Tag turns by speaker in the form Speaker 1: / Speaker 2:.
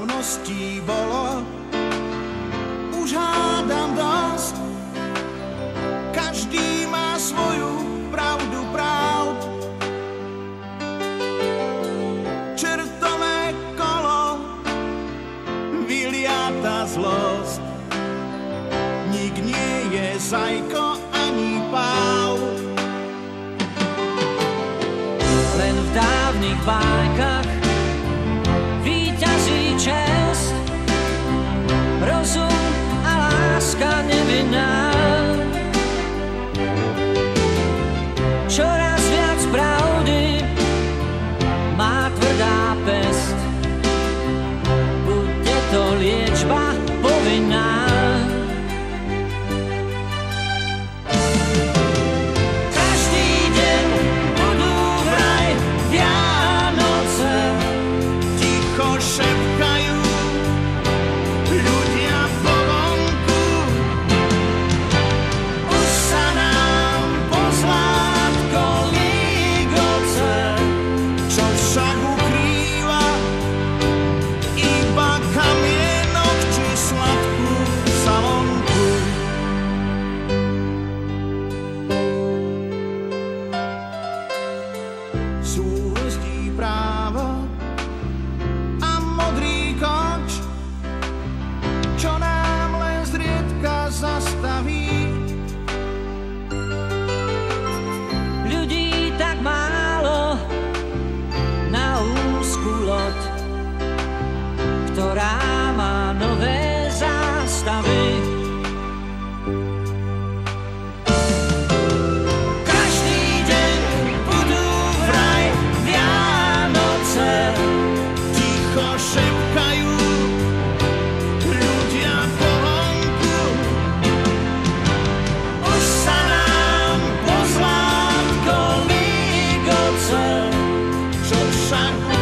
Speaker 1: slavností bolo. Už hádam dosť, každý má svoju pravdu pravd. Čertové kolo vyliata zlost nik nie je zajko ani pál.
Speaker 2: Len v dávnych bájkach
Speaker 1: sunshine.